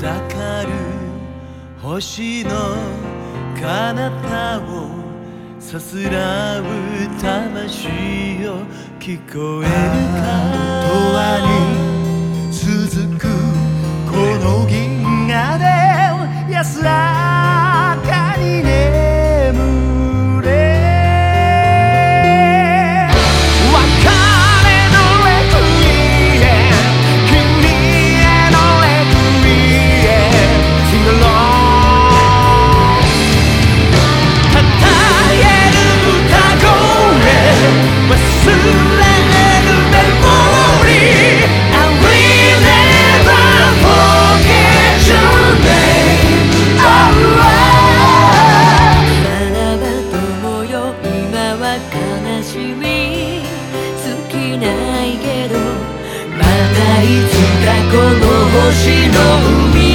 ざかる星の彼方をさすらう魂を聞こえるか？悲しみ尽きないけどまたいつかこの星の